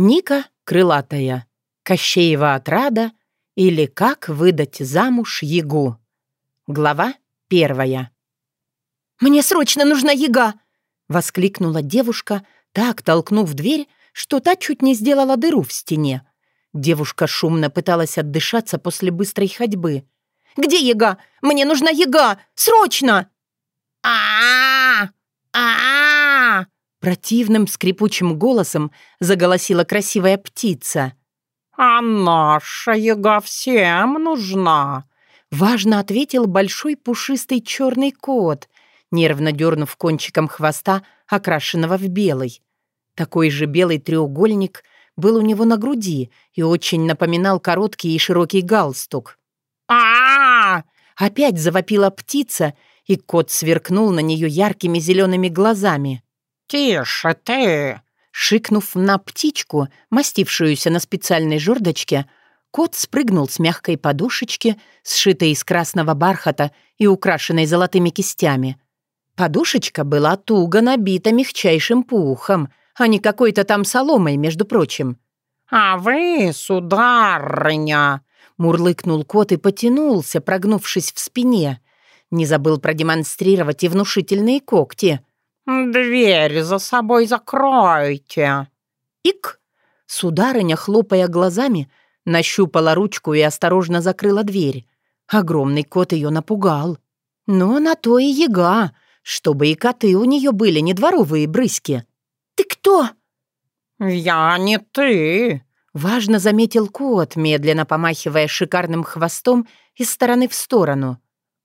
Ника крылатая, Кощеева отрада или как выдать замуж Ягу. Глава первая. «Мне срочно нужна яга!» — воскликнула девушка, так толкнув дверь, что та чуть не сделала дыру в стене. Девушка шумно пыталась отдышаться после быстрой ходьбы. «Где яга? Мне нужна яга! Срочно!» а а Противным скрипучим голосом заголосила красивая птица. «А наша яга всем нужна!» Важно ответил большой пушистый черный кот, нервно дернув кончиком хвоста, окрашенного в белый. Такой же белый треугольник был у него на груди и очень напоминал короткий и широкий галстук. а Опять завопила птица, и кот сверкнул на нее яркими зелеными глазами. «Тише ты!» Шикнув на птичку, мастившуюся на специальной жердочке, кот спрыгнул с мягкой подушечки, сшитой из красного бархата и украшенной золотыми кистями. Подушечка была туго набита мягчайшим пухом, а не какой-то там соломой, между прочим. «А вы, сударыня!» Мурлыкнул кот и потянулся, прогнувшись в спине. Не забыл продемонстрировать и внушительные когти. «Дверь за собой закройте!» «Ик!» Сударыня, хлопая глазами, нащупала ручку и осторожно закрыла дверь. Огромный кот ее напугал. Но на то и яга, чтобы и коты у нее были не дворовые брыски. «Ты кто?» «Я не ты!» Важно заметил кот, медленно помахивая шикарным хвостом из стороны в сторону.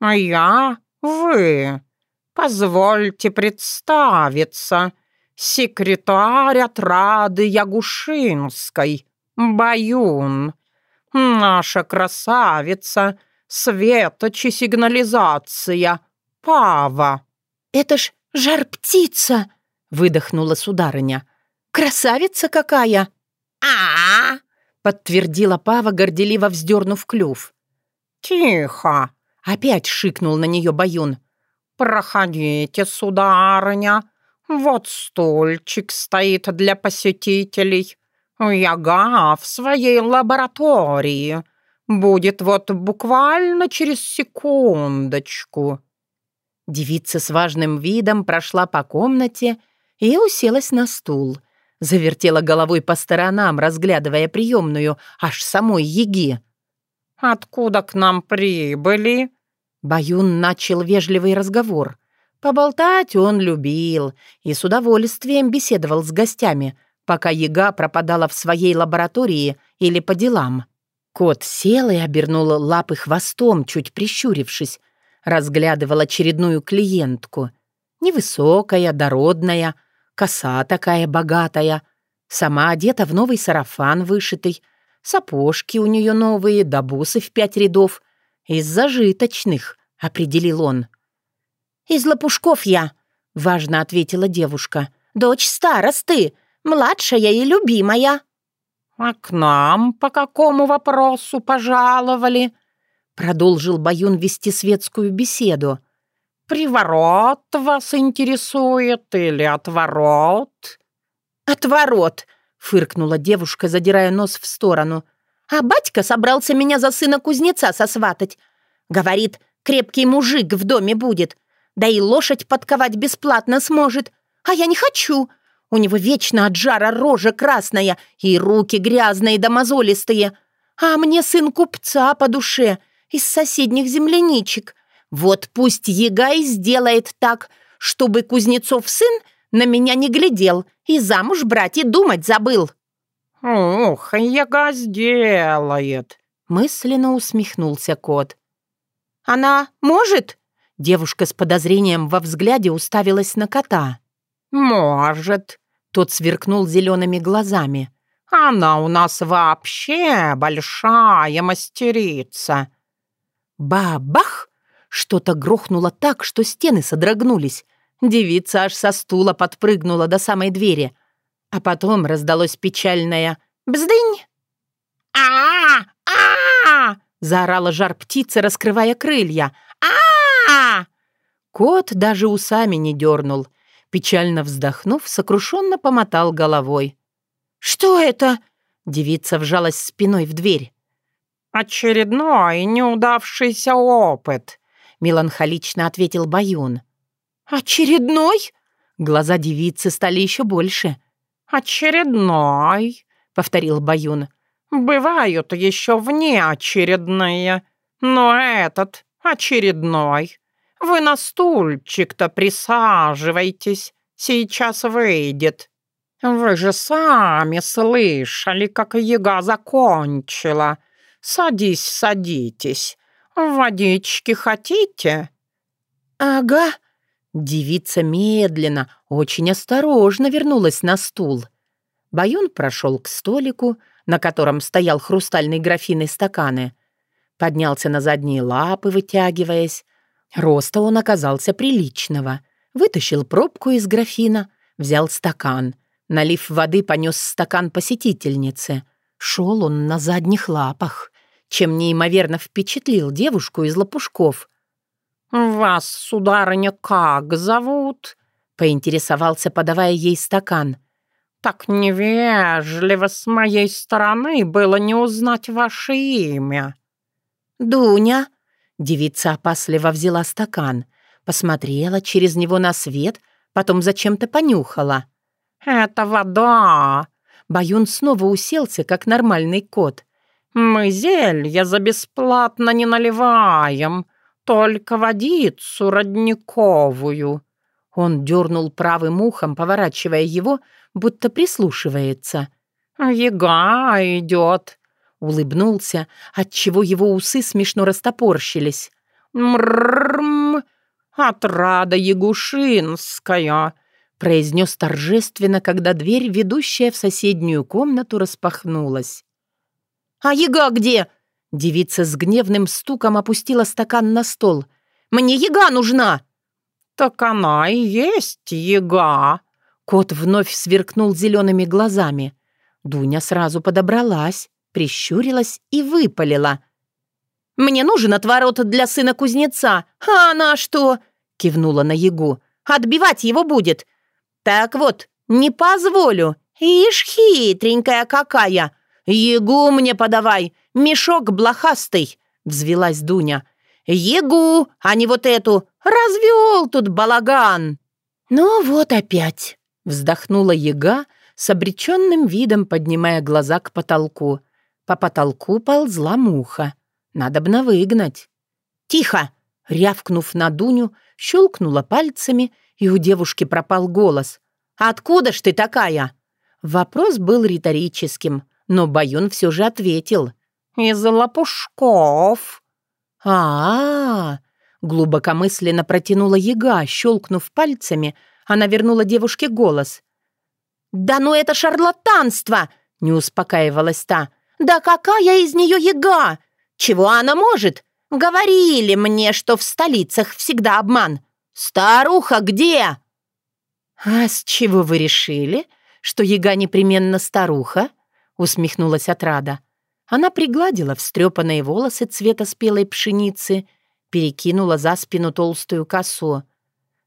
«А я вы. Позвольте представиться. Секретарь отрады Ягушинской, Баюн. Наша красавица, светочи сигнализация, Пава». «Это ж жар-птица!» — выдохнула сударыня. «Красавица какая!» а подтвердила Пава, горделиво вздернув клюв. «Тихо!» — опять шикнул на нее Баюн. «Проходите, сударыня. Вот стульчик стоит для посетителей. Яга в своей лаборатории. Будет вот буквально через секундочку». Девица с важным видом прошла по комнате и уселась на стул. Завертела головой по сторонам, разглядывая приемную, аж самой Еги. «Откуда к нам прибыли?» Баюн начал вежливый разговор. Поболтать он любил и с удовольствием беседовал с гостями, пока Ега пропадала в своей лаборатории или по делам. Кот сел и обернул лапы хвостом, чуть прищурившись, разглядывал очередную клиентку. Невысокая, дородная, коса такая богатая, сама одета в новый сарафан вышитый, сапожки у нее новые, да бусы в пять рядов. Из зажиточных, определил он. «Из лопушков я», — важно ответила девушка. «Дочь старосты, младшая и любимая». «А к нам по какому вопросу пожаловали?» Продолжил Баюн вести светскую беседу. «Приворот вас интересует или отворот?» «Отворот», — фыркнула девушка, задирая нос в сторону. «А батька собрался меня за сына кузнеца сосватать. Говорит, крепкий мужик в доме будет, да и лошадь подковать бесплатно сможет. А я не хочу. У него вечно от жара рожа красная и руки грязные да мозолистые. А мне сын купца по душе из соседних земляничек. Вот пусть яга и сделает так, чтобы Кузнецов сын на меня не глядел и замуж брать и думать забыл». «Ух, яга сделает!» Мысленно усмехнулся кот. «Она может?» Девушка с подозрением во взгляде уставилась на кота. «Может». Тот сверкнул зелеными глазами. «Она у нас вообще большая мастерица». Бабах! Что-то грохнуло так, что стены содрогнулись. Девица аж со стула подпрыгнула до самой двери. А потом раздалось печальное «Бздынь!» а а, -а, заорала жар птица, раскрывая крылья. а, Кот даже усами не дернул. Печально вздохнув, сокрушенно помотал головой. «Что это?» Девица вжалась спиной в дверь. «Очередной неудавшийся опыт», — меланхолично ответил Баюн. «Очередной?» Глаза девицы стали еще больше. «Очередной», — повторил Баюн. «Бывают еще внеочередные, но этот очередной. Вы на стульчик-то присаживайтесь, сейчас выйдет. Вы же сами слышали, как яга закончила. Садись, садитесь. Водички хотите?» «Ага», Девица медленно, очень осторожно вернулась на стул. Баюн прошел к столику, на котором стоял хрустальный графин и стаканы. Поднялся на задние лапы, вытягиваясь. Роста он оказался приличного. Вытащил пробку из графина, взял стакан. Налив воды, понес стакан посетительнице. Шел он на задних лапах, чем неимоверно впечатлил девушку из лопушков — «Вас, сударыня, как зовут?» — поинтересовался, подавая ей стакан. «Так невежливо с моей стороны было не узнать ваше имя». «Дуня», — девица опасливо взяла стакан, посмотрела через него на свет, потом зачем-то понюхала. «Это вода!» Баюн снова уселся, как нормальный кот. «Мы зелья за бесплатно не наливаем. «Только водицу родниковую». Он дернул правым ухом, поворачивая его, будто прислушивается. «Яга идет», — улыбнулся, отчего его усы смешно растопорщились. «Мррррм! Отрада Ягушинская!» — произнес торжественно, когда дверь, ведущая в соседнюю комнату, распахнулась. «А яга где?» Девица с гневным стуком опустила стакан на стол. «Мне яга нужна!» «Так она и есть яга!» Кот вновь сверкнул зелеными глазами. Дуня сразу подобралась, прищурилась и выпалила. «Мне нужен отворот для сына кузнеца. А она что?» — кивнула на ягу. «Отбивать его будет. Так вот, не позволю. Ишь, хитренькая какая. Ягу мне подавай. «Мешок блохастый!» — взвелась Дуня. «Егу, а не вот эту! Развел тут балаган!» «Ну вот опять!» — вздохнула яга, с обреченным видом поднимая глаза к потолку. По потолку ползла муха. Надо бы выгнать. «Тихо!» — рявкнув на Дуню, щелкнула пальцами, и у девушки пропал голос. «Откуда ж ты такая?» Вопрос был риторическим, но Баюн все же ответил — из лопушков». А-а-а! Глубокомысленно протянула яга, щелкнув пальцами, она вернула девушке голос. «Да ну это шарлатанство!» — не успокаивалась та. «Да какая из нее яга? Чего она может? Говорили мне, что в столицах всегда обман. Старуха где?» «А с чего вы решили, что яга непременно старуха?» — усмехнулась отрада. Она пригладила встрепанные волосы цвета спелой пшеницы, перекинула за спину толстую косу.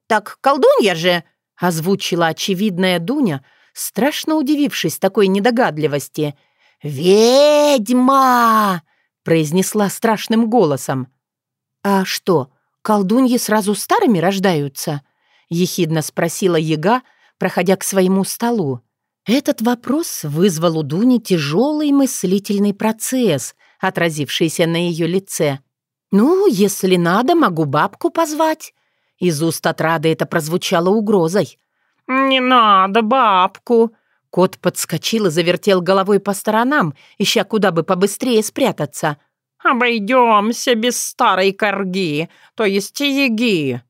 «Так колдунья же!» — озвучила очевидная Дуня, страшно удивившись такой недогадливости. «Ведьма!» — произнесла страшным голосом. «А что, колдуньи сразу старыми рождаются?» — ехидно спросила яга, проходя к своему столу. Этот вопрос вызвал у Дуни тяжелый мыслительный процесс, отразившийся на ее лице. «Ну, если надо, могу бабку позвать». Из уст отрады это прозвучало угрозой. «Не надо бабку!» Кот подскочил и завертел головой по сторонам, ища куда бы побыстрее спрятаться. «Обойдемся без старой корги, то есть яги».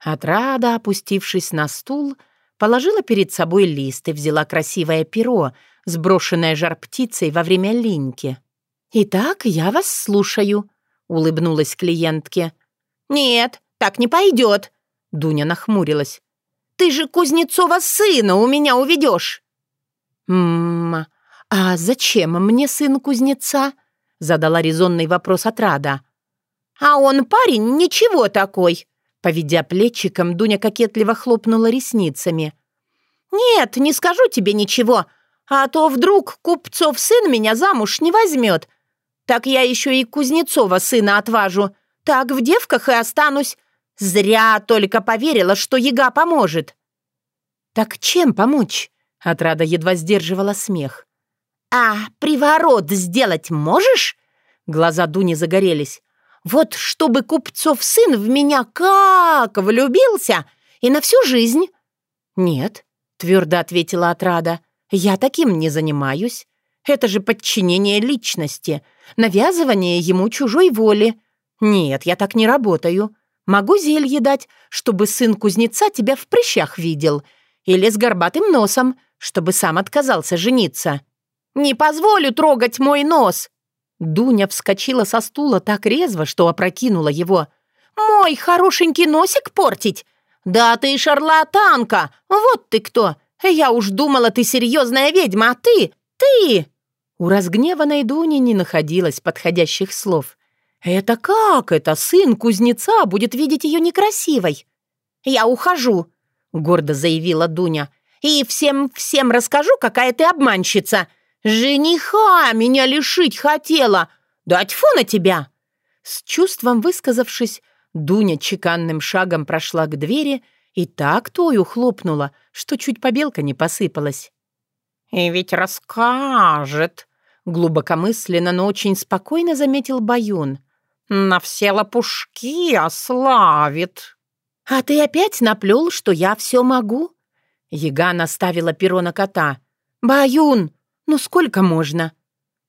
Отрада, опустившись на стул, — Положила перед собой лист и взяла красивое перо, сброшенное жар-птицей во время линьки. «Итак, я вас слушаю», — улыбнулась клиентке. «Нет, так не пойдет», — Дуня нахмурилась. «Ты же Кузнецова сына у меня уведешь». «Ммм, а зачем мне сын кузнеца?» — задала резонный вопрос отрада. «А он парень ничего такой», Поведя плечиком, Дуня кокетливо хлопнула ресницами. «Нет, не скажу тебе ничего. А то вдруг Купцов сын меня замуж не возьмет. Так я еще и Кузнецова сына отважу. Так в девках и останусь. Зря только поверила, что яга поможет». «Так чем помочь?» Отрада едва сдерживала смех. «А приворот сделать можешь?» Глаза Дуни загорелись. «Вот чтобы Купцов сын в меня как влюбился и на всю жизнь!» «Нет», — твердо ответила Отрада, — «я таким не занимаюсь. Это же подчинение личности, навязывание ему чужой воли. Нет, я так не работаю. Могу зелье дать, чтобы сын кузнеца тебя в прыщах видел, или с горбатым носом, чтобы сам отказался жениться». «Не позволю трогать мой нос!» Дуня вскочила со стула так резво, что опрокинула его. «Мой хорошенький носик портить? Да ты шарлатанка! Вот ты кто! Я уж думала, ты серьезная ведьма, а ты... ты...» У разгневанной Дуни не находилось подходящих слов. «Это как это сын кузнеца будет видеть ее некрасивой?» «Я ухожу», — гордо заявила Дуня. «И всем-всем расскажу, какая ты обманщица. Жениха меня лишить хотела. Да тьфу на тебя!» С чувством высказавшись, Дуня чеканным шагом прошла к двери и так тою хлопнула, что чуть побелка не посыпалась. «И ведь расскажет», — глубокомысленно, но очень спокойно заметил Баюн. «На все лопушки ославит». «А ты опять наплел, что я все могу?» Яга наставила перо на кота. «Баюн, ну сколько можно?»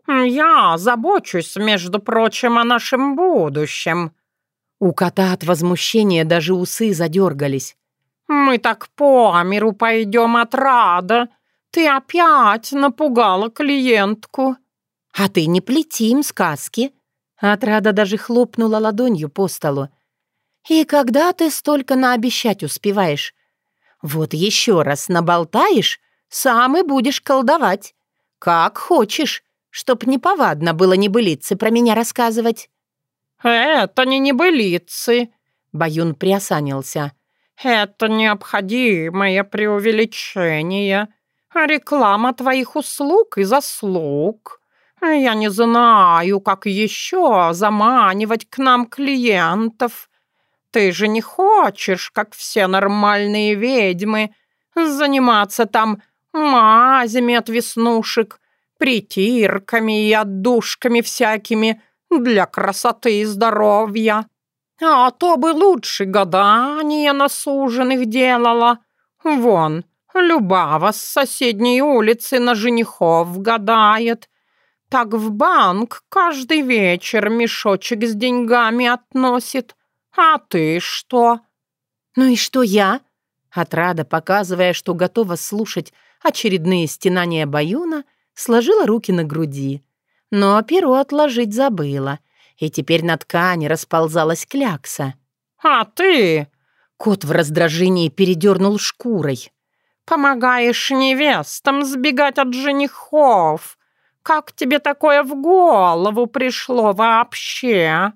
«Я забочусь, между прочим, о нашем будущем». У кота от возмущения даже усы задергались. «Мы так по миру пойдем от рада. Ты опять напугала клиентку». «А ты не плети им сказки». Отрада даже хлопнула ладонью по столу. «И когда ты столько наобещать успеваешь? Вот еще раз наболтаешь, сам и будешь колдовать. Как хочешь, чтоб неповадно было небылицы про меня рассказывать». «Это не небылицы», — Баюн приосанился. «Это необходимое преувеличение. Реклама твоих услуг и заслуг. Я не знаю, как еще заманивать к нам клиентов. Ты же не хочешь, как все нормальные ведьмы, заниматься там мазями от веснушек, притирками и отдушками всякими для красоты и здоровья. А то бы лучше гадания на суженых делала. Вон, Любава с соседней улицы на женихов гадает. Так в банк каждый вечер мешочек с деньгами относит. А ты что?» «Ну и что я?» Отрада, показывая, что готова слушать очередные стенания Баюна, сложила руки на груди. Но перо отложить забыла, и теперь на ткани расползалась клякса. «А ты?» Кот в раздражении передернул шкурой. «Помогаешь невестам сбегать от женихов. Как тебе такое в голову пришло вообще?»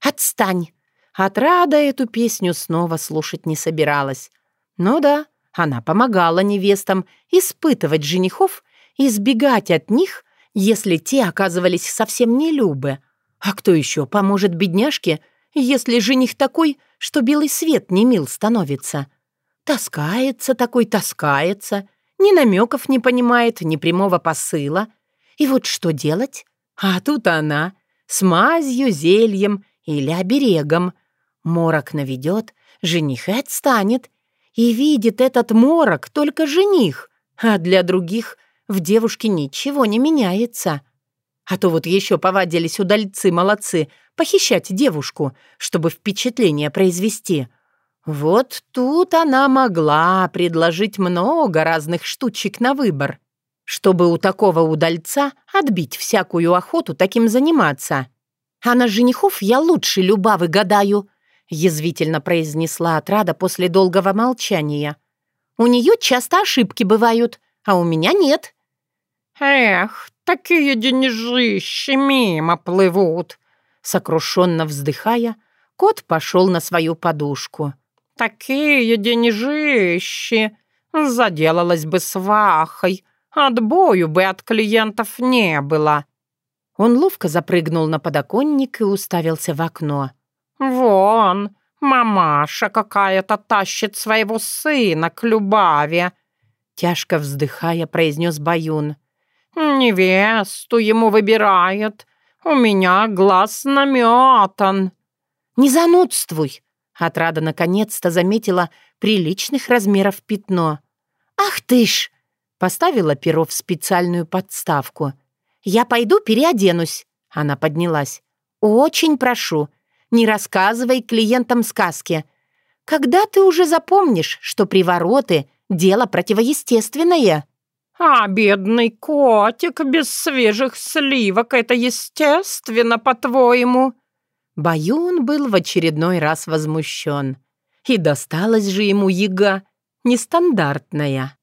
«Отстань!» Отрада эту песню снова слушать не собиралась. Ну да, она помогала невестам испытывать женихов и избегать от них, если те оказывались совсем не любы. А кто еще поможет бедняжке, если жених такой, что белый свет не мил становится? Таскается такой, таскается, ни намеков не понимает, ни прямого посыла. И вот что делать? А тут она, с мазью, зельем или оберегом. Морок наведет, жених и отстанет, и видит этот морок только жених, а для других в девушке ничего не меняется. А то вот еще повадились удальцы-молодцы похищать девушку, чтобы впечатление произвести. Вот тут она могла предложить много разных штучек на выбор, чтобы у такого удальца отбить всякую охоту таким заниматься. А на женихов я лучше любавы гадаю, — язвительно произнесла отрада после долгого молчания. «У нее часто ошибки бывают, а у меня нет». «Эх, такие деньжищи мимо плывут!» Сокрушенно вздыхая, кот пошел на свою подушку. «Такие деньжищи! Заделалась бы свахой, Отбою бы от клиентов не было». Он ловко запрыгнул на подоконник и уставился в окно. «Вон, мамаша какая-то тащит своего сына к Любаве», тяжко вздыхая, произнес Баюн. «Невесту ему выбирает. У меня глаз наметан». «Не занудствуй!» Отрада наконец-то заметила приличных размеров пятно. «Ах ты ж!» Поставила перо в специальную подставку. «Я пойду переоденусь». Она поднялась. «Очень прошу, не рассказывай клиентам сказки. Когда ты уже запомнишь, что привороты — дело противоестественное?» «А бедный котик без свежих сливок — это естественно, по-твоему?» Баюн был в очередной раз возмущен. И досталась же ему яга нестандартная.